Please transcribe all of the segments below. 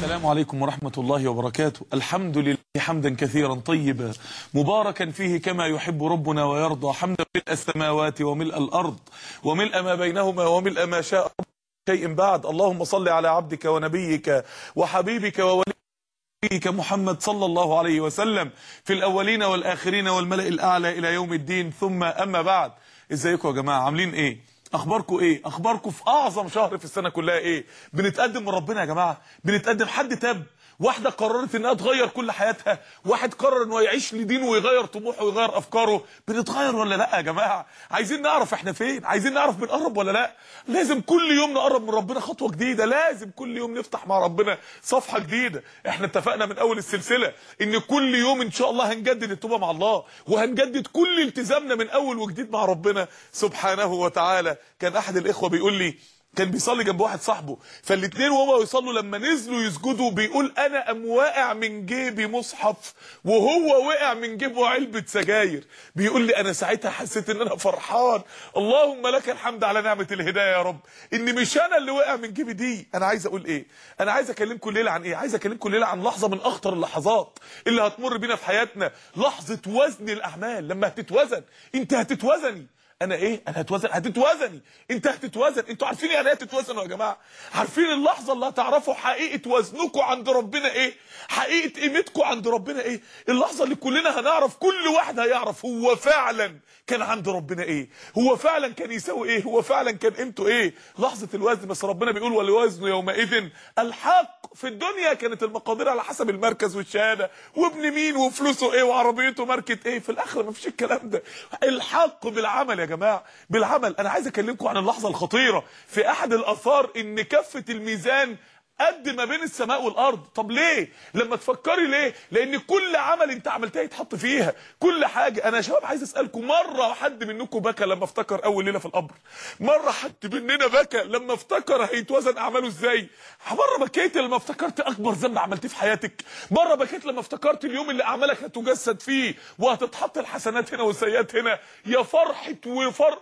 السلام عليكم ورحمة الله وبركاته. الحمد لله حمدا كثيرا طيبا مباركا فيه كما يحب ربنا ويرضى. حمدا ملء السماوات وملء الأرض وملء ما بينهما وملء ما شاء شيء بعد. اللهم صل على عبدك ونبيك وحبيبك ووليك محمد صلى الله عليه وسلم في الأولين والآخرين والملأ الأعلى إلى يوم الدين. ثم أما بعد. إزيكم يا جماعة؟ عاملين إيه؟ اخباركم إيه؟ اخباركم في أعظم شهر في السنة كلها إيه؟ بنتقدم من ربنا يا جماعة. بنتقدم حد تاب. واحدة قررت إنها تغير كل حياتها. واحد قرر إنه يعيش لدينه ويغير طموحه ويغير أفكاره. بنتغير ولا لا يا جماعة؟ عايزين نعرف إحنا فين؟ عايزين نعرف بنقرب ولا لا؟ لازم كل يوم نقرب من ربنا خطوة جديدة. لازم كل يوم نفتح مع ربنا صفحة جديدة. إحنا اتفقنا من أول السلسلة إن كل يوم إن شاء الله هنجدد التوبة مع الله وهنجدد كل التزامنا من أول وجديد مع ربنا. سبحانه وتعالى. كان أحد الإخوة بيقول لي كان بيصلي جنب واحد صاحبه. فالاثنين وهو يصلوا لما نزلوا يسجدوا بيقول أنا أم واقع من جيبي مصحف وهو وقع من جيبه علبة سجاير. بيقول لي أنا ساعتها حسيت إن أنا فرحان. اللهم لك الحمد على نعمة الهداية يا رب. إن مش أنا اللي وقع من جيبي دي. أنا عايز أقول إيه؟ أنا عايز أكلمكم الليلة عن إيه؟ عايز أكلمكم الليلة عن لحظة من أخطر اللحظات اللي هتمر بينا في حياتنا. لحظة وزن الأعمال. لما هتتوزن. أنت هتتوزني. أنا إيه؟ أنا هتوزن هتتوزني انت هتتوزن أنتوا عارفين يعني إيه هتتوزنوا يا جماعة؟ عارفين اللحظة اللي هتعرفوا حقيقة وزنكم عند ربنا إيه؟ حقيقة قيمتكم عند ربنا إيه؟ اللحظة اللي كلنا هنعرف كل واحد هيعرف هو فعلا كان عند ربنا إيه؟ هو فعلا كان يساوي إيه؟ هو فعلا كان قيمته إيه؟ لحظة الوزن. بس ربنا بيقول والوزن يومئذ الحق. في الدنيا كانت المقادير على حسب المركز والشهادة. وابن مين؟ وفلوسه إيه؟ وعربيته ماركة إيه؟ في الاخره مفيش الكلام ده. الحق بالعمل يا جماعة. بالعمل أنا عايز أكلمكم عن اللحظة الخطيرة في أحد الآثار إن كفه الميزان قد ما بين السماء والأرض. طب ليه؟ لما تفكري ليه؟ لأن كل عمل أنت عملتها يتحط فيها. كل حاجة. أنا يا شباب عايز أسألكم مرة حد منكم بكى لما افتكر أول ليلة في القبر؟ مرة حد مننا بكى لما افتكر هيتوزن أعماله إزاي؟ مرة بكيت لما افتكرت أكبر ذنب عملتيه في حياتك؟ مرة بكيت لما افتكرت اليوم اللي أعمالك هتجسد فيه وهتتحط الحسنات هنا والسيئات هنا؟ يا فرحة وفر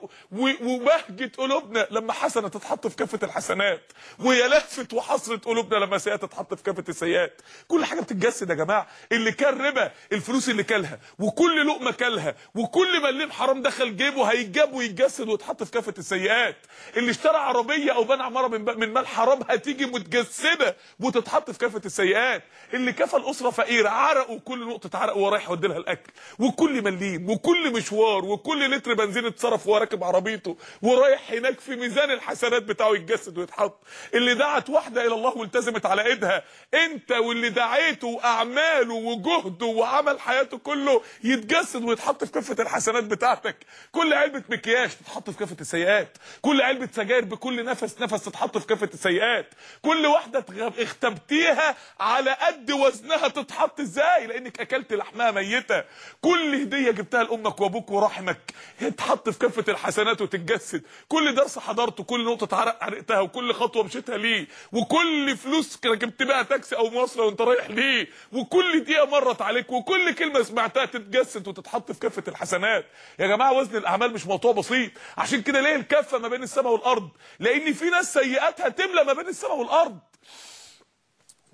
وبهجة قلوبنا لما حسنة تتحط في كفه الحسنات ويا لهفة وحسرة قلوبنا لما سيئات تتحط في كافة السيئات. كل حاجة بتتجسد يا جماعة. اللي كان ربا الفلوس اللي كلها وكل لقمة كلها وكل مليم حرام دخل جيبه هيتجاب ويتجسد ويتحط في كافة السيئات. اللي اشترى عربية أو بنى عمارة من من مال حرام هتيجي متجسدة وتتحط في كافة السيئات. اللي كفى الأسرة فقيره عرق وكل نقطة عرق وهو رايح يودي لها الأكل. وكل مليم وكل مشوار وكل لتر بنزين اتصرف وهو راكب عربيته ورايح هناك في ميزان الحسنات بتاعه يتجسد ويتحط. اللي دعت واحدة إلى الله والتزمت على إيدها. أنت واللي دعيته واعماله وجهده وعمل حياته كله يتجسد ويتحط في كفه الحسنات بتاعتك. كل علبه مكياج تتحط في كفه السيئات. كل علبه سجاير بكل نفس نفس تتحط في كفه السيئات. كل واحدة اختبتيها على قد وزنها تتحط إزاي؟ لأنك أكلت لحمها ميتة. كل هدية جبتها لأمك وأبوك ورحمك تتحط في كفه الحسنات وتتجسد. كل درس حضرته كل نقطة عرق عرقتها وكل خطوة مشيتها ليه. وكل فلوس ركبت بقى تاكسي أو مواصلة وانت رايح ليه. وكل دقيقة مرت عليك وكل كلمة سمعتها تتجسد وتتحط في كفه الحسنات. يا جماعة وزن الأعمال مش موضوع بسيط. عشان كده ليه الكفة ما بين السماء والأرض؟ لأن في ناس سيئاتها تملى ما بين السماء والأرض.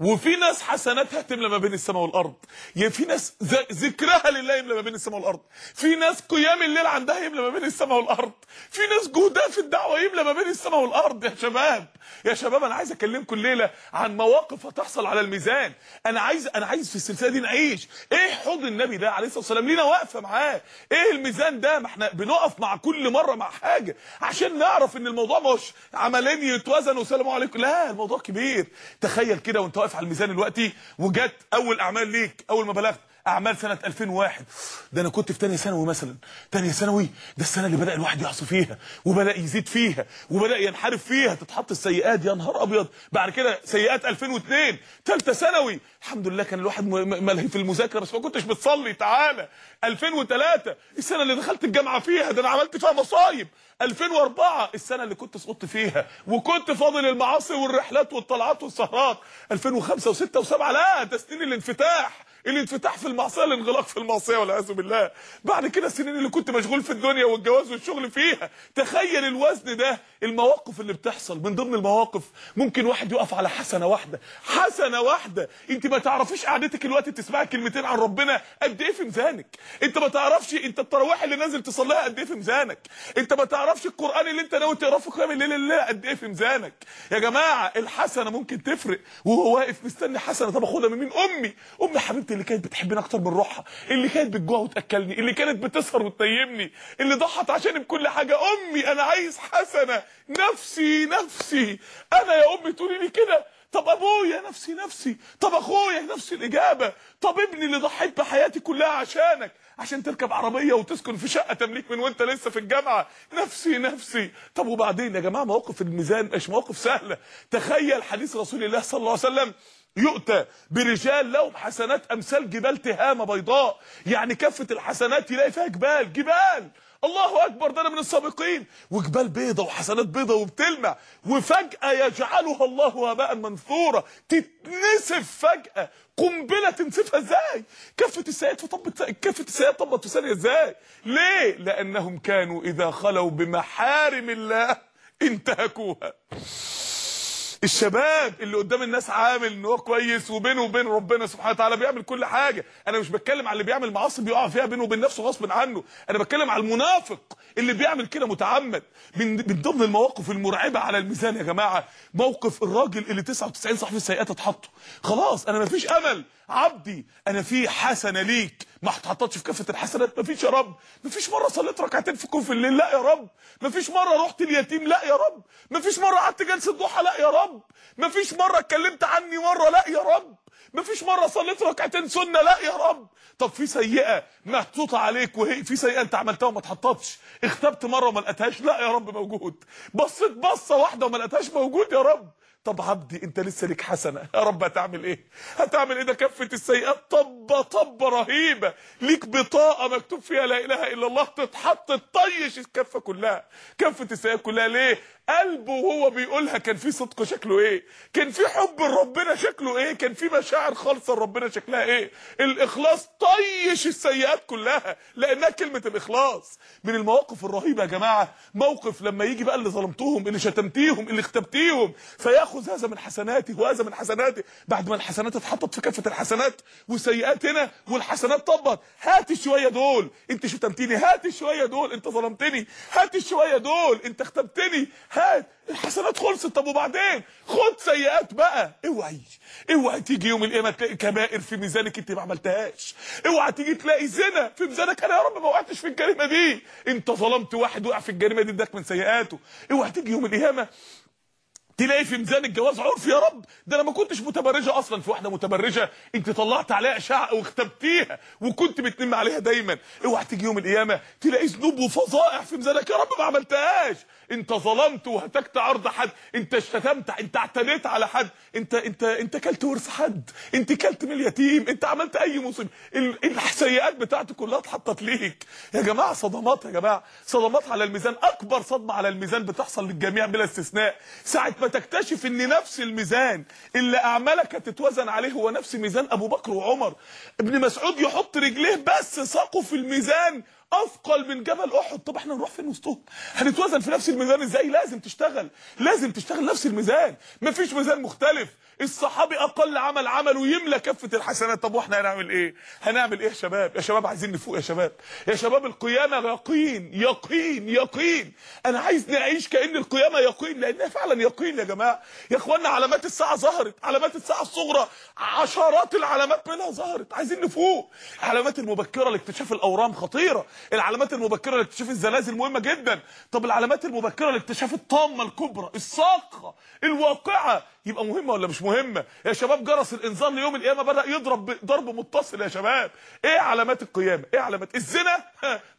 وفي ناس حسناتها تملى ما بين السماء والأرض. يعني في ناس ذكرها لله يملى ما بين السماء والأرض. في ناس قيام الليل عندها يملى ما بين السماء والأرض. في ناس جهدها في الدعوة يملى ما بين السماء والأرض. يا شباب يا شباب أنا عايز أكلمكم الليلة عن مواقف هتحصل على الميزان. أنا عايز أنا عايز في السلسلة دي نعيش. إيه حوض النبي ده عليه الصلاة والسلام؟ لينا واقفه معاه. إيه الميزان ده؟ ما إحنا بنقف مع كل مرة مع حاجة عشان نعرف إن الموضوع مش عملين يتوزنوا وسلام عليكم. لا الموضوع كبير. تخيل كده وأنت واقف على الميزان دلوقتي وجت أول أعمال ليك أول ما بلغت أعمال سنة 2001 ده أنا كنت في ثانية ثانوي مثلا. ثانية ثانوي ده السنة اللي بدأ الواحد يعصي فيها وبدأ يزيد فيها وبدأ ينحرف فيها. تتحط السيئات يا نهار أبيض. بعد كده سيئات 2002 ثالثه ثانوي. الحمد لله كان الواحد ملهي في المذاكرة بس ما كنتش بتصلي تعالى. 2003 السنة اللي دخلت الجامعة فيها ده أنا عملت فيها مصايب. 2004 السنة اللي كنت سقطت فيها. وكنت فاضل المعاصي والرحلات والطلعات والسهرات. 2005 و6 و7 لا ده سنين الانفتاح. الانفتاح في المعصية الانغلاق في المعصية والعياذ بالله. بعد كده السنين اللي كنت مشغول في الدنيا والجواز والشغل فيها تخيل الوزن ده المواقف اللي بتحصل من ضمن المواقف. ممكن واحد يقف على حسنة واحدة. حسنة واحدة! انت ما تعرفيش قعدتك الوقت تسمعي كلمتين عن ربنا قد إيه في ميزانك. انت ما تعرفش انت التراويح اللي نازل تصليها قد إيه في ميزانك. انت ما تعرفش القرآن اللي انت ناوي تقراه في قيام الليل الليلة قد إيه في ميزانك. يا جماعة الحسنة ممكن تفرق وهو واقف مستني حسنة طب اخدها من مين؟ أمي. أمي حبيبتي اللي كانت بتحبني أكتر من روحها اللي كانت بتجوع وتأكلني اللي كانت بتسهر وتنيمني اللي ضحت عشاني بكل حاجة. أمي أنا عايز حسنة. نفسي نفسي. أنا يا أمي تقولي لي كده. طب أبويا نفسي نفسي. طب أخويا نفس الإجابة. طب ابني اللي ضحيت بحياتي كلها عشانك. عشان تركب عربية وتسكن في شقة تمليك من وأنت لسه في الجامعة. نفسي نفسي. طب وبعدين يا جماعة مواقف الميزان مش مواقف سهلة. تخيل حديث رسول الله صلى الله عليه وسلم. يؤتى برجال لهم حسنات أمثال جبال تهامة بيضاء. يعني كفه الحسنات يلاقي فيها جبال جبال. الله أكبر ده أنا من السابقين. وجبال بيضة وحسنات بيضة وبتلمع. وفجأة يجعلها الله هباء منثورا. تتنسف فجأة. قنبلة تنسفها إزاي؟ كفة السيئات فطبت كفة السيئات طبت في ثانية إزاي؟ ليه؟ لأنهم كانوا إذا خلوا بمحارم الله انتهكوها. الشباب اللي قدام الناس عامل إن هو كويس وبينه وبين ربنا سبحانه وتعالى بيعمل كل حاجة. أنا مش بتكلم على اللي بيعمل معاصي بيقع فيها بينه وبين نفسه غصب عنه. أنا بتكلم على المنافق اللي بيعمل كده متعمد. من من ضمن المواقف المرعبة على الميزان يا جماعة موقف الراجل اللي 99 صاحب السيئات اتحطوا. خلاص أنا مفيش أمل. عبدي أنا في حسنة ليك. ما اتحطتش في كفه الحسنات مفيش يا رب. مفيش مرة صليت ركعتين في كوف الليل لا يا رب. مفيش مرة رحت اليتيم لا يا رب. مفيش مرة قعدت جلسة ضحى لا يا رب. مفيش مرة اتكلمت عني مرة لا يا رب. مفيش مرة صليت ركعتين سنة لا يا رب. طب في سيئة محطوطة عليك وهي في سيئة أنت عملتها وما اتحطتش اختبت مرة وما لقيتهاش لا يا رب موجود. بصيت بصة واحدة وما لقيتهاش موجود يا رب. طب عبدي انت لسه ليك حسنة. يا رب هتعمل إيه؟ هتعمل إيه؟ ده كفة السيئات. طبه طبه رهيبه ليك بطاقة مكتوب فيها لا إله إلا الله تتحط تطيش الكفة كلها. كفة السيئات كلها. ليه؟ قلبه وهو بيقولها كان في صدق شكله إيه؟ كان في حب لربنا شكله إيه؟ كان في مشاعر خالصة لربنا شكلها إيه؟ الإخلاص طيش السيئات كلها لأنها كلمة الإخلاص. من المواقف الرهيبة يا جماعة موقف لما يجي بقى اللي ظلمتهم اللي شتمتيهم اللي اختبتيهم فيأخذ هذا من حسناتي وهذا من حسناتي بعد ما الحسنات اتحطت في كفه الحسنات والسيئات هنا والحسنات طبت هات شوية دول. انت شتمتني هات شوية دول. انت ظلمتني هات شوية دول. انت اختبتني هات الحسنات خلصت. طب وبعدين؟ خد سيئات بقى. اوعي. اوعي تيجي يوم القيامة تلاقي كبائر في ميزانك انت ما عملتهاش. اوعي تيجي تلاقي زنا في ميزانك. أنا يا رب ما وقعتش في الجريمة دي. انت ظلمت واحد وقع في الجريمة دي اداك من سيئاته. اوعي تيجي يوم القيامة تلاقي في ميزان الجواز عرف يا رب. ده أنا ما كنتش متبرجة أصلا في واحدة متبرجة. انت طلعت عليها اشعه واختبتيها وكنت بتنم عليها دايما. اوعى تيجي يوم القيامة تلاقي ذنوب وفظائع في ميزانك. يا رب ما عملتهاش. انت ظلمت وهتكت عرض حد انت اشتتمت انت اعتديت على حد انت انت انت كلت ورث حد انت كلت من اليتيم انت عملت أي مصيبة. ال- السيئات بتاعتك كلها اتحطت ليك. يا جماعة صدمات يا جماعة. صدمات على الميزان. أكبر صدمة على الميزان بتحصل للجميع بلا استثناء. ساعة ما تكتشف إن نفس الميزان اللي أعمالك هتتوزن عليه هو نفس ميزان أبو بكر وعمر. ابن مسعود يحط رجليه بس ساقه في الميزان. أثقل من جبل أحد. طب إحنا نروح فين وسطهم؟ هنتوزن في نفس الميزان إزاي؟ لازم تشتغل. لازم تشتغل نفس الميزان. مفيش ميزان مختلف. الصحابي أقل عمل عمله يملى كفة الحسنات. طب وإحنا هنعمل إيه؟ هنعمل إيه يا شباب؟ يا شباب عايزين نفوق يا شباب. يا شباب القيامة يقين يقين يقين. أنا عايز نعيش كأن القيامة يقين لأنها فعلا يقين يا جماعة. يا اخوانا علامات الساعة ظهرت علامات الساعة الصغرى عشرات العلامات منها ظهرت. عايزين نفوق. العلامات المبكرة لاكتشاف الأورام خطيرة. العلامات المبكرة لاكتشاف الزلازل مهمة جدا. طب العلامات المبكرة لاكتشاف الطامة الكبرى الصاخه الواقعة. يبقى مهمة ولا مش مهمة؟ يا شباب جرس الإنذار ليوم القيامة بدأ يضرب ضرب متصل يا شباب. إيه علامات القيامة؟ إيه علامات؟ الزنا؟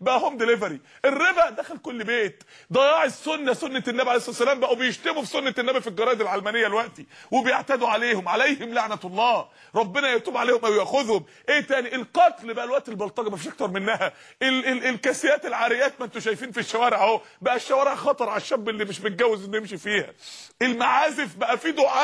بقى هوم ديليفري الربا دخل كل بيت. ضياع السنة سنة النبي عليه الصلاة والسلام بقوا بيشتموا في سنة النبي في الجرايد العلمانية دلوقتي وبيعتدوا عليهم عليهم لعنة الله. ربنا يتوب عليهم أو ياخذهم إيه تاني؟ القتل بقى الوقت البلطجة مفيش أكتر منها. ال ال الكاسيات العاريات ما أنتوا شايفين في الشوارع أهو. بقى الشوارع خطر على الشاب اللي مش متجوز إنه يمشي فيها. المعازف بقى في دعاء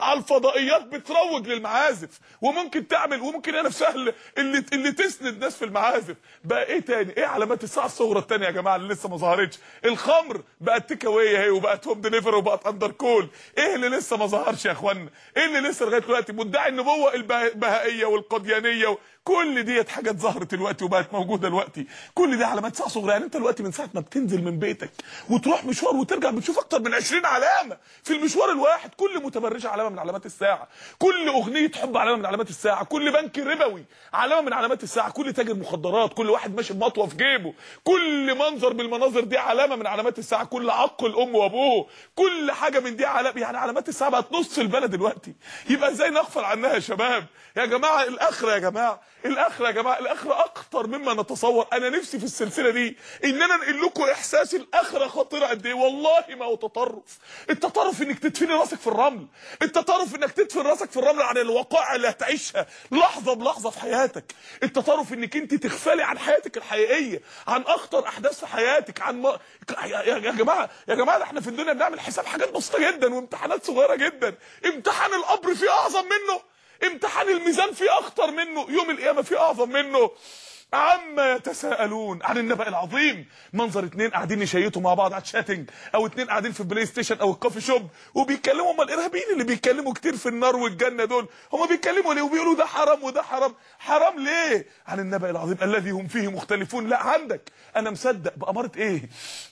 على الفضائيات بتروج للمعازف وممكن تعمل وممكن هي نفسها اللي اللي, اللي تسند ناس في المعازف. بقى إيه تاني؟ إيه علامات الساعة الصغرى التانية يا جماعة اللي لسه ما ظهرتش؟ الخمر بقت take away اهي وبقت home delivery وبقت under call إيه اللي لسه ما ظهرش يا اخوانا إيه اللي لسه لغاية دلوقتي؟ مدعي النبوة البه- البهائية والقديانية. كل ديت حاجات ظهرت دلوقتي وبقت موجودة دلوقتي. كل دي علامات ساعه صغرى يعني انت دلوقتي من ساعة ما بتنزل من بيتك وتروح مشوار وترجع بتشوف أكتر من 20 علامة في المشوار الواحد. كل متبرجة علامة من علامات الساعة. كل أغنية حب علامة من علامات الساعة. كل بنك ربوي علامة من علامات الساعة. كل تاجر مخدرات. كل واحد ماشي بمطوة في جيبه. كل منظر من المناظر دي علامة من علامات الساعة. كل عق الأم وأبوه. كل حاجة من دي علامة. يعني علامات الساعة بقت نص البلد دلوقتي. يبقى إزاي نغفل عنها يا شباب؟ يا جماعة الآخرة يا جماعة. الأخرة يا جماعة الأخرة أكتر مما نتصور. أنا نفسي في السلسلة دي ان أنا انقل لكم إحساس الأخرة خطيره قد إيه. والله ما هو تطرف. التطرف إنك تدفني راسك في الرمل. التطرف إنك تدفن راسك في الرمل عن الوقائع اللي هتعيشها لحظة بلحظة في حياتك. التطرف إنك أنت تغفلي عن حياتك الحقيقية عن أخطر أحداث في حياتك عن ما... يا جماعة يا جماعة إحنا في الدنيا بنعمل حساب حاجات بسيطة جدا وامتحانات صغيرة جدا. امتحان القبر فيه أعظم منه. امتحان الميزان فيه أخطر منه يوم القيامة فيه أعظم منه. عما يتساءلون عن النبأ العظيم. منظر اتنين قاعدين يشيتوا مع بعض على ال chatting أو اتنين قاعدين في البلاي ستيشن أو ال coffee shop وبيتكلموا هم الإرهابيين اللي بيتكلموا كتير في النار والجنة دول. هم بيتكلموا ليه؟ وبيقولوا ده حرام وده حرام. حرام ليه؟ عن النبأ العظيم الذي هم فيه مختلفون. لا عندك. أنا مصدق بأمارة إيه؟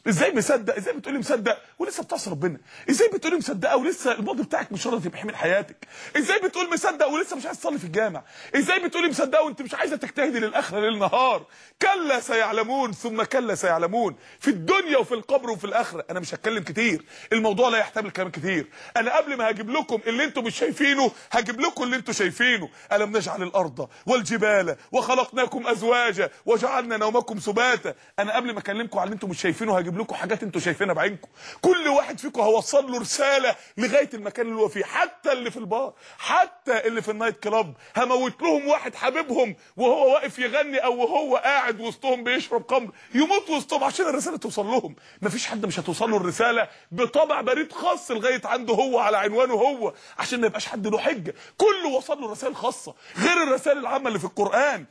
إزاي مصدق؟ إزاي بتقولي مصدق؟ ولسه بتعصي ربنا. إزاي بتقولي مصدقه ولسه الماضي بتاعك مش راضي يبقى حياتك. إزاي بتقول مصدق ولسه مش عايز تصلي في الجامع؟ إزاي بتقولي مصدقه وأنت مش عايزة تجتهدي للآخرة ليل نهار كلا سيعلمون ثم كلا سيعلمون. في الدنيا وفي القبر وفي الآخرة. أنا مش هتكلم كتير. الموضوع لا يحتمل كلام كتير. أنا قبل ما هجيب لكم اللي أنتم مش شايفينه هجيب لكم اللي أنتم شايفينه. ألم نجعل الأرض والجبال وخلقناكم أزواجا وجعلنا نومكم سباتا. أنا قبل ما أكلمكم على اللي أنتم مش شايفينه هجيب لكم حاجات أنتم شايفينها بعينكم. كل واحد فيكم هوصل له رسالة لغاية المكان اللي هو فيه. حتى اللي في البار حتى اللي في النايت كلاب. هموت لهم واحد حبيبهم وهو واقف يغني أو وهو قاعد وسطهم بيشرب خمر. يموت وسطهم عشان الرسالة توصل لهم. مفيش حد مش هتوصل له الرسالة بطبع بريد خاص لغاية عنده هو على عنوانه هو عشان ما يبقاش حد له حجة. كله وصل له رسائل خاصة غير الرسائل العامة اللي في القرآن.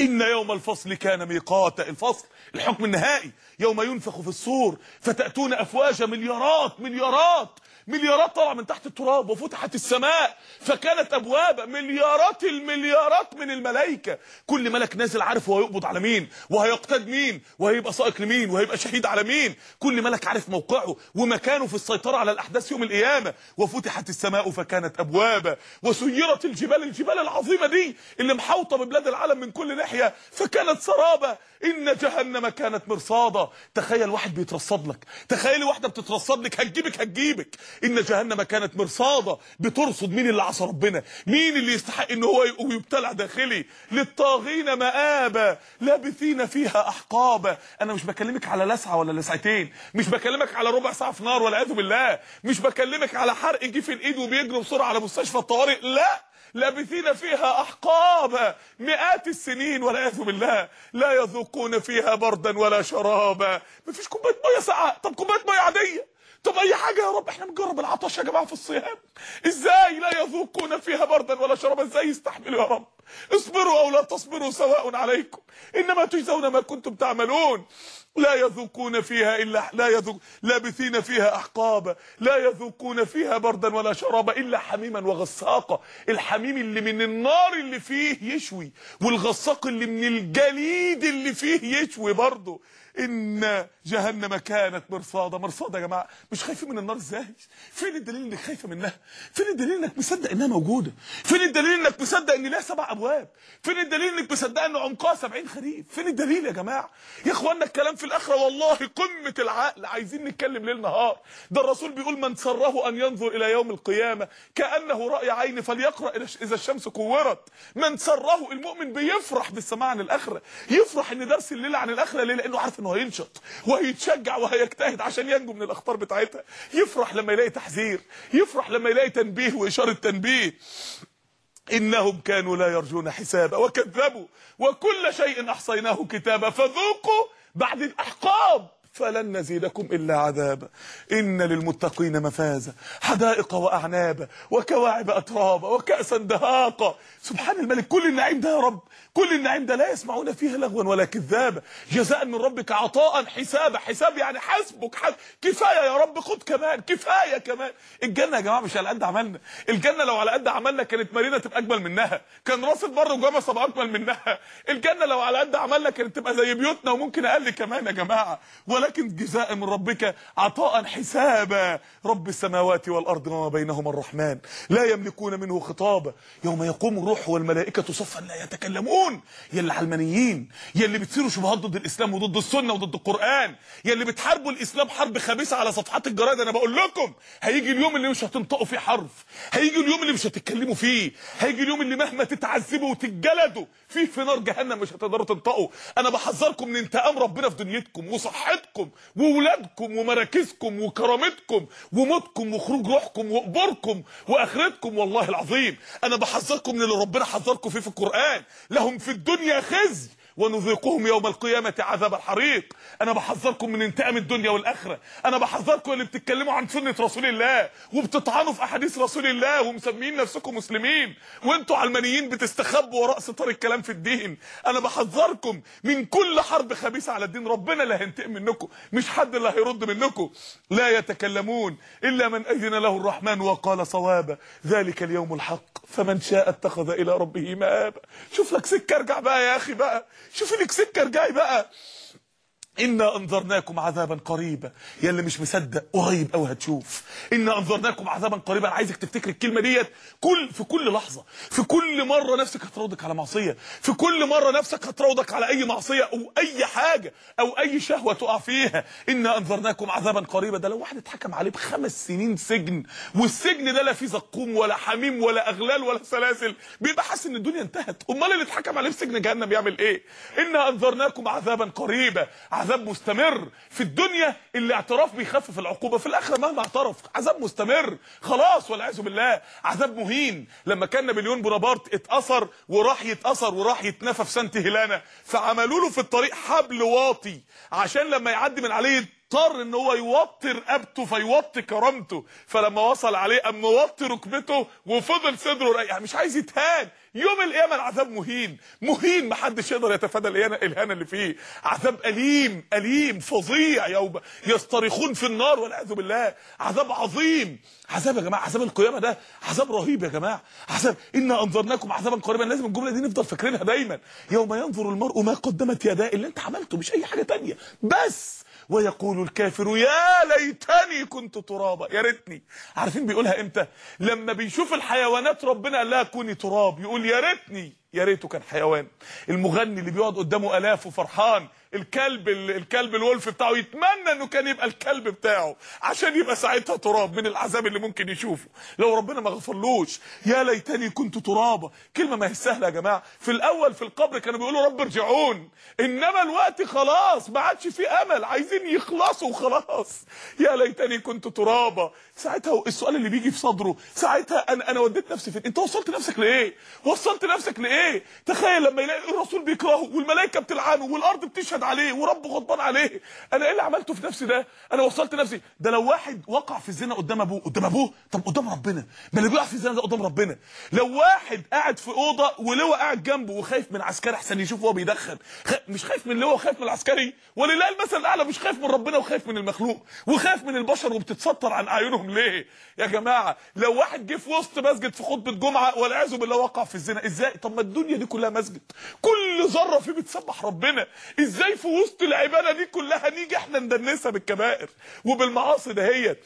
إن يوم الفصل كان ميقاتا الفصل الحكم النهائي. يوم ينفخ في الصور فتأتون أفواجا مليارات مليارات. مليارات طالعة من تحت التراب وفتحت السماء فكانت أبواب مليارات المليارات من الملائكة. كل ملك نازل عارف هو هيقبض على مين وهيقتاد مين وهيبقى سائق لمين وهيبقى شهيد على مين. كل ملك عارف موقعه ومكانه في السيطرة على الأحداث يوم القيامة. وفتحت السماء فكانت ابوابا وسيرت الجبال الجبال العظيمة دي اللي محوطة ببلاد العالم من كل ناحية فكانت سرابا إن جهنم كانت مرصادا. تخيل واحد بيترصد لك. تخيلي واحدة بتترصد لك هتجيبك هتجيبك. إن جهنم كانت مرصاده بترصد مين اللي عصى ربنا؟ مين اللي يستحق إن هو يبتلع داخلي؟ للطاغين مآبا لابثين فيها أحقابا. أنا مش بكلمك على لسعة ولا لسعتين. مش بكلمك على ربع ساعة في نار والعياذ بالله. مش بكلمك على حرق جه الإيد وبيجروا بسرعة على مستشفى الطوارئ. لا! لابثين فيها أحقابا. مئات السنين والعياذ بالله. لا يذوقون فيها بردا ولا شرابا. مفيش كوباية مية ساقعة. طب كوباية مية عادية. طب أي حاجة يا رب إحنا بنجرب العطش يا جماعة في الصيام. إزاي لا يذوقون فيها بردا ولا شرابا؟ إزاي يستحملوا يا رب؟ اصبروا أو لا تصبروا سواء عليكم. إنما تجزون ما كنتم تعملون. لا يذوقون فيها إلا لا يذوق لابثين فيها أحقابا. لا يذوقون فيها بردا ولا شرابا إلا حميما وغساقا. الحميم اللي من النار اللي فيه يشوي والغساق اللي من الجليد اللي فيه يشوي برضه. إن جهنم كانت مرصاده مرصاده يا جماعة مش خايفين من النار إزاي؟ فين الدليل إنك خايفة منها؟ فين الدليل إنك مصدق إنها موجودة؟ فين الدليل إنك مصدق إن لها سبع أبواب؟ فين الدليل إنك مصدق إن عمقها 70 خريف؟ فين الدليل يا جماعة؟ يا اخوانا الكلام في الآخرة والله قمة العقل. عايزين نتكلم ليل نهار. ده الرسول بيقول من سره أن ينظر إلى يوم القيامة كأنه رأي عين فليقرأ إذا الشمس كورت. من سره المؤمن بيفرح بالسماع عن الآخرة. يفرح إن درس الليلة عن الآخرة ليه؟ لأنه عارف إنه هينشط وهيتشجع وهيجتهد عشان ينجو من الأخطار بتاعتها. يفرح لما يلاقي تحذير يفرح لما يلاقي تنبيه وإشارة تنبيه. إنهم كانوا لا يرجون حسابا وكذبوا وكل شيء أحصيناه كتابا. فذوقوا بعد الأحقاب. فلن نزيدكم إلا عذابا إن للمتقين مفازا. حدائق واعنابا وكواعب اترابا وكاسا دهاقا سبحان الملك كل النعيم ده يا رب. كل النعيم ده لا يسمعون فيها لغوا ولا كذابا جزاء من ربك عطاء حسابا حساب يعني حسبك. حسب كفاية يا رب خد كمان. كفاية كمان. الجنة يا جماعة مش على قد عملنا. الجنة لو على قد عملنا كانت مارينا تبقى أجمل منها. كان راس البر وجمصه تبقى أجمل منها. الجنة لو على قد عملنا كانت تبقى زي بيوتنا وممكن أقل كمان يا جماعة. ولكن جزاء من ربك عطاء حسابا. رب السماوات والأرض وما بينهما الرحمن. لا يملكون منه خطابا يوم يقوم الروح والملائكة صفا لا يتكلمون. يا اللي علمانيين يا اللي بتصيروا شبهات ضد الإسلام وضد السنة وضد القرآن. يا اللي بتحاربوا الإسلام حرب خبيثة على صفحات الجرايد أنا بقول لكم هيجي اليوم اللي مش هتنطقوا فيه حرف. هيجي اليوم اللي مش هتتكلموا فيه. هيجي اليوم اللي مهما تتعذبوا وتتجلدوا فيه في نار جهنم مش هتقدروا تنطقوا. أنا بحذركم من انتقام ربنا في دنيتكم وصحتكم. وولادكم ومراكزكم وكرامتكم وموتكم وخروج روحكم وقبوركم وآخرتكم والله العظيم. أنا بحذركم من اللي ربنا حذركم فيه في القرآن. لهم في الدنيا خزي. ونذيقهم يوم القيامة عذاب الحريق. أنا بحذركم من انتقام الدنيا والآخرة. أنا بحذركم اللي بتتكلموا عن سنة رسول الله وبتطعنوا في أحاديث رسول الله ومسمين نفسكم مسلمين. وأنتوا علمانيين بتستخبوا وراء ستار الكلام في الدين. أنا بحذركم من كل حرب خبيثة على الدين. ربنا اللي هينتقم منكم. مش حد اللي هيرد منكم. لا يتكلمون إلا من أذن له الرحمن وقال صوابا. ذلك اليوم الحق. فمن شاء اتخذ إلى ربه مآبا. شوف لك سكة ارجع بقى يا أخي بقى. شوف لك سكه ارجعي بقى. إنا أنذرناكم عذابا قريبا. يا اللي مش مصدق قريب قوي هتشوف. إنا أنذرناكم عذابا قريبا. عايزك تفتكر الكلمة ديت كل في كل لحظة. في كل مرة نفسك هتراودك على معصية. في كل مرة نفسك هتراودك على أي معصية أو أي حاجة أو أي شهوة تقع فيها. إنا أنذرناكم عذابا قريبا. ده لو واحد اتحكم عليه بخمس سنين سجن والسجن ده لا فيه زقوم ولا حميم ولا أغلال ولا سلاسل بيبقى حاسس إن الدنيا انتهت. أمال اللي اتحكم عليه بسجن جهنم يعمل إيه؟ إنا أنذرناكم عذابا قريبا. عذاب مستمر في الدنيا اللي اعتراف بيخفف العقوبة في الآخرة مهما اعترف. عذاب مستمر. خلاص والعياذ بالله. عذاب مهين. لما كان نابليون بونابرت اتأثر وراح يتأثر وراح يتنفى في سانت هيلانا فعملوا له في الطريق حبل واطي عشان لما يعدي من عليه اضطر إن هو يوطي رقبته فيوطي كرامته. فلما وصل عليه قام موطي ركبته وفضل صدره يعني مش عايز يتهان. يوم القيامة العذاب مهين. مهين. محدش يقدر يتفادى الاهانه اللي فيه. عذاب أليم. أليم. فظيع يوم يصطرخون في النار والعياذ بالله. عذاب عظيم. عذاب يا جماعة. عذاب القيامة ده عذاب رهيب يا جماعة. عذاب إنا انذرناكم عذابا قريبا. لازم الجملة دي نفضل فاكرينها دايما. يوم ينظر المرء ما قدمت يداه اللي أنت عملته. مش أي حاجة تانية. بس ويقول الكافر يا ليتني كنت ترابا. يا ريتني. عارفين بيقولها إمتى؟ لما بيشوف الحيوانات ربنا لها كوني تراب يقول يا ريتني يا ريته كان حيوان. المغني اللي بيقعد قدامه آلاف وفرحان الكلب الكلب الولف بتاعه يتمنى إنه كان يبقى الكلب بتاعه عشان يبقى ساعتها تراب من العذاب اللي ممكن يشوفه. لو ربنا ما غفرلوش يا ليتني كنت ترابا. كلمة ما هي سهله يا جماعة. في الأول في القبر كانوا بيقولوا رب ارجعون. إنما الوقت خلاص ما عادش في أمل. عايزين يخلصوا وخلاص. يا ليتني كنت ترابا. ساعتها السؤال اللي بيجي في صدره ساعتها أنا أنا وديت نفسي فين؟ أنت وصلت نفسك لإيه؟ وصلت نفسك لإيه؟ تخيل لما يلاقي الرسول بيكرهه والملائكة بتلعنه والأرض بتشهد عليه ورب غضبان عليه. أنا إيه اللي عملته في نفسي ده؟ أنا وصلت نفسي. ده لو واحد وقع في الزنا قدام أبوه قدام أبوه؟ طب قدام ربنا. ما اللي بيقع في الزنا ده قدام ربنا. لو واحد قاعد في أوضة ولواء قاعد جنبه وخايف من عسكري أحسن يشوف وهو بيدخن. مش خايف من اللواء وخايف من العسكري. ولله المثل الأعلى مش خايف من ربنا وخايف من المخلوق. وخايف من البشر وبتتستر عن أعينهم. ليه؟ يا جماعة لو واحد جه في وسط مسجد في خطبة جمعة والعياذ بالله وقع في الزنا إزاي؟ طب ما الدنيا دي كلها مسجد. كل ذرة فيه بتسبح ربنا. إزاي في وسط العبادة دي كلها نيجي إحنا ندنسها بالكبائر. وبالمعاصي دهيت.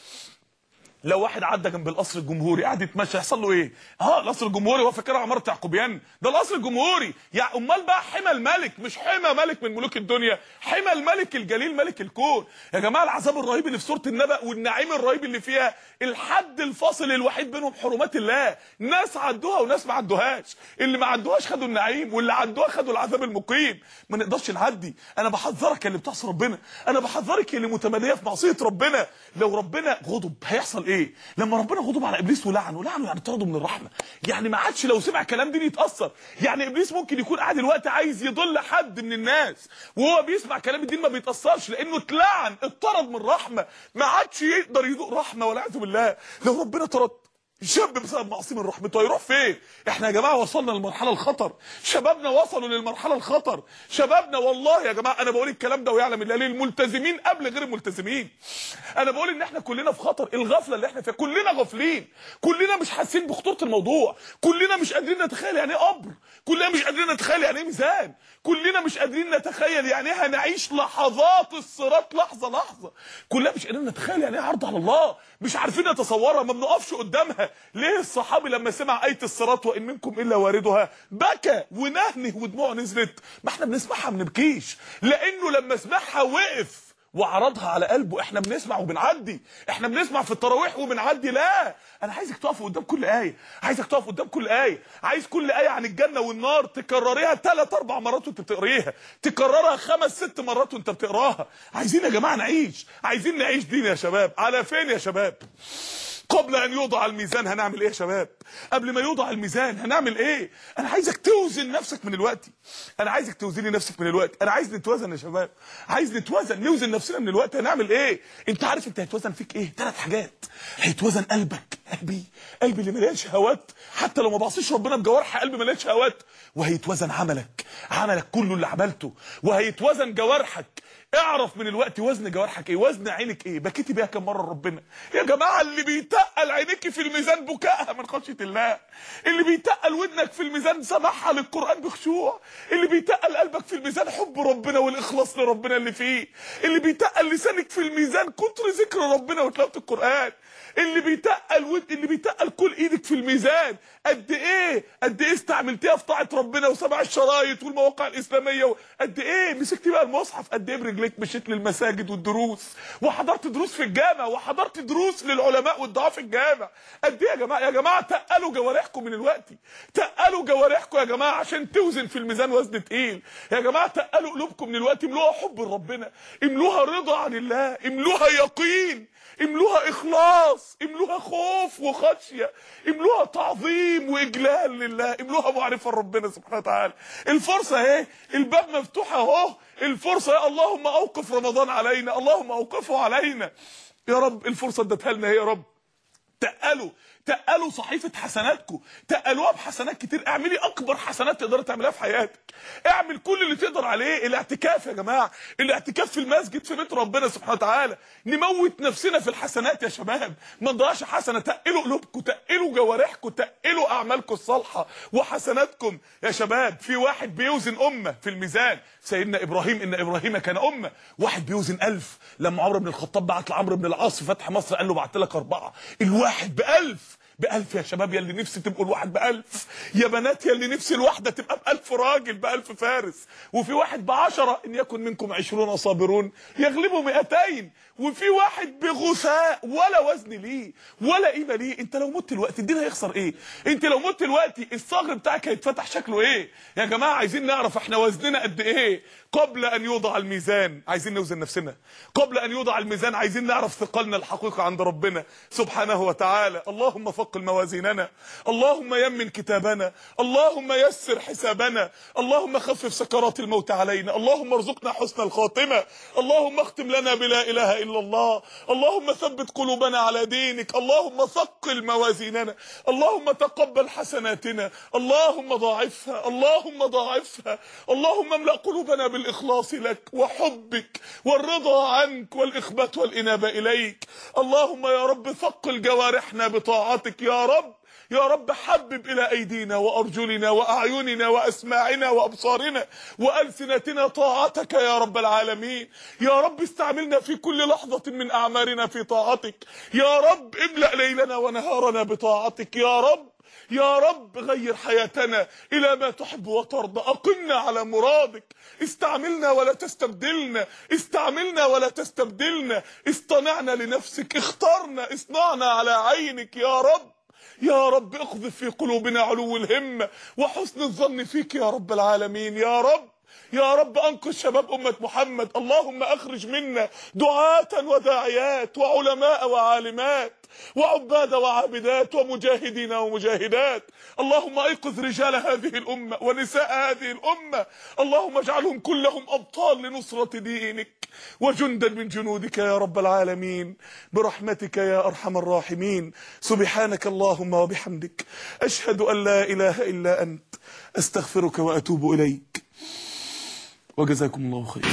لو واحد عدى جنب القصر الجمهوري قاعد يتمشى يحصل له إيه؟ آه القصر الجمهوري هو فاكرها عمارة يعقوبيان ده القصر الجمهوري. يعني أمال بقى حمى الملك مش حمى ملك من ملوك الدنيا حمى الملك الجليل ملك الكون. يا جماعة العذاب الرهيب اللي في سورة النبأ والنعيم الرهيب اللي فيها الحد الفاصل الوحيد بينهم حرمات الله. ناس عدوها وناس ما عدوهاش. اللي ما عدوهاش خدوا النعيم واللي عدوها خدوا العذاب المقيم. ما نقدرش نعدي. أنا بحذرك يا اللي بتعصي ربنا. أنا بحذرك يا اللي متمادية في معصية ربنا. لو ربنا غضب هيحصل إيه؟ لما ربنا غضب على إبليس ولعنه لعنه يعني طرده من الرحمة. يعني ما عادش لو سمع كلام دين يتاثر يعني إبليس ممكن يكون قاعد الوقت عايز يضل حد من الناس وهو بيسمع كلام الدين ما بيتأثرش لأنه اتلعن اتطرد من الرحمة. ما عادش يقدر يذوق رحمة والعياذ بالله. لو ربنا طرد شاب بسبب معصية من رحمته هيروح فين؟ إحنا يا جماعة وصلنا للمرحله الخطر. شبابنا وصلوا للمرحلة الخطر. شبابنا والله يا جماعة أنا بقول الكلام ده ويعلم الله ليه؟ الملتزمين قبل غير الملتزمين. أنا بقول إن إحنا كلنا في خطر الغفلة اللي إحنا فيها كلنا غافلين. كلنا مش حاسين بخطورة الموضوع. كلنا مش قادرين نتخيل يعني إيه قبر. كلنا مش قادرين نتخيل يعني إيه ميزان. كلنا مش قادرين نتخيل يعني إيه هنعيش لحظات الصراط لحظة لحظة. كلنا مش قادرين نتخيل يعني إيه عرض على الله. مش عارفين نتصورها ما بنقفش قدامها. ليه الصحابي لما سمع آية الصراط وإن منكم إلا واردها بكى ونهنه ودموعه نزلت؟ ما إحنا بنسمعها ما بنبكيش. لأنه لما سمعها وقف وعرضها على قلبه إحنا بنسمع وبنعدي. إحنا بنسمع في التراويح وبنعدي. لا أنا عايزك تقف قدام كل آية. عايزك تقف قدام كل آية. عايز كل آية عن الجنة والنار تكرريها ثلاث أربع مرات وأنت بتقريها. تكررها خمس ست مرات وأنت بتقراها. عايزين يا جماعة نعيش. عايزين نعيش دين يا شباب. على فين يا شباب؟ قبل أن يوضع الميزان هنعمل إيه يا شباب؟ قبل ما يوضع الميزان هنعمل إيه؟ أنا عايزك توزن نفسك من الوقت. أنا عايزك توزني نفسك من الوقت. أنا عايز نتوازن يا شباب. عايز نتوازن نوزن نفسنا من الوقت. هنعمل إيه؟ أنت عارف أنت هيتوزن فيك إيه؟ ثلاث حاجات. هيتوزن قلبك. قلبي قلبي اللي مليان شهوات حتى لو ما بعصيش ربنا بجوارح قلبي مليان شهوات وهيتوزن عملك عملك كله اللي عملته. وهيتوزن جوارحك. اعرف من الوقت وزن جوارحك إيه وزن عينك إيه. بكيتي بيها كم مرة ربنا. يا جماعة اللي بيتقل عينيك في الميزان بكائها من خشية الله. اللي بيتقل ودنك في الميزان سماعها للقرآن بخشوع. اللي بيتقل قلبك في الميزان حب ربنا والإخلاص لربنا اللي فيه. اللي بيتقل لسانك في الميزان كتر ذكر ربنا وتلاوة القرآن. اللي بيتقل ود اللي بيتقل كل إيدك في الميزان. قد إيه؟ قد إيه استعملتيها في طاعة ربنا وسماع الشرايط والمواقع الإسلامية. قد إيه؟ مسكتي بقى المصحف. قد إيه برجليك مشيت للمساجد والدروس؟ وحضرت دروس في الجامع. وحضرت دروس للعلماء والدعاء في الجامع. قد إيه يا جماعة؟ يا جماعة تقلوا جوارحكم من الوقت. تقلوا جوارحكم يا جماعة عشان توزن في الميزان وزن تقيل. يا جماعة تقلوا قلوبكم من الوقت. املوها حب لربنا. املوها رضا عن الله. املوها يقين. املوها إخلاص. املوها خوف وخشية املوها تعظيم وإجلال لله املوها معرفة لربنا سبحانه وتعالى. الفرصة اهي الباب مفتوح اهو. الفرصة يا اللهم أوقف رمضان علينا اللهم أوقفه علينا. يا رب الفرصة اديتها لنا يا رب. تقلوا. تقلوا صحيفة حسناتكم تقلوها بحسنات كتير. اعملي أكبر حسنات تقدر تعملها في حياتك. اعمل كل اللي تقدر عليه. الاعتكاف يا جماعة. الاعتكاف في المسجد في بيت ربنا سبحانه وتعالى. نموت نفسنا في الحسنات يا شباب. ما نضيعش حسنة. تقلوا قلوبكم. تقلوا جوارحكم. تقلوا أعمالكم الصالحة وحسناتكم يا شباب. في واحد بيوزن أمة في الميزان. سيدنا إبراهيم. إن إبراهيم كان أمة. واحد بيوزن ألف. لما عمرو بن الخطاب بعت لعمرو بن العاص فتح مصر قال له بعت لك أربعة. الواحد بألف. بألف يا شباب يا اللي نفسي تبقوا الواحد بألف. يا بنات يا اللي نفسي الواحدة تبقى بألف راجل بألف فارس. وفي واحد بعشرة إن يكن منكم عشرون صابرون يغلبوا مئتين. وفي واحد بغثاء ولا وزن ليه ولا قيمة ليه أنت لو مت الوقت الدين هيخسر إيه؟ أنت لو مت الوقت الصغر بتاعك هيتفتح شكله إيه؟ يا جماعة عايزين نعرف إحنا وزننا قد إيه؟ قبل أن يوضع الميزان عايزين نوزن نفسنا. قبل أن يوضع الميزان عايزين نعرف ثقلنا الحقيقة عند ربنا سبحانه وتعالى. اللهم ثقل موازيننا اللهم يمن كتابنا اللهم يسر حسابنا اللهم خفف سكرات الموت علينا اللهم ارزقنا حسن الخاتمة اللهم اختم لنا بلا إله إلا الله اللهم ثبت قلوبنا على دينك اللهم ثقل موازيننا اللهم تقبل حسناتنا اللهم ضاعفها اللهم ضاعفها اللهم املأ قلوبنا بالإخلاص لك وحبك والرضا عنك والإخبات والإنابة إليك. اللهم يا رب ثقل جوارحنا بطاعتك. يا رب يا رب حبب إلى أيدينا وأرجلنا وأعيننا وأسماعنا وأبصارنا وألسنتنا طاعتك يا رب العالمين. يا رب استعملنا في كل لحظة من أعمارنا في طاعتك. يا رب املأ ليلنا ونهارنا بطاعتك. يا رب يا رب غير حياتنا إلى ما تحب وترضى. أقمنا على مرادك. استعملنا ولا تستبدلنا. استعملنا ولا تستبدلنا. اصطنعنا لنفسك. اخترنا. اصنعنا على عينك يا رب. يا رب اقذف في قلوبنا علو الهمة وحسن الظن فيك يا رب العالمين. يا رب يا رب أنقذ شباب أمة محمد. اللهم أخرج منا دعاة وداعيات وعلماء وعالمات وعباد وعابدات ومجاهدين ومجاهدات. اللهم أيقظ رجال هذه الأمة ونساء هذه الأمة. اللهم اجعلهم كلهم أبطال لنصرة دينك وجندا من جنودك يا رب العالمين. برحمتك يا أرحم الراحمين. سبحانك اللهم وبحمدك. أشهد أن لا إله إلا أنت. أستغفرك وأتوب إليك. وجزاكم الله خيرا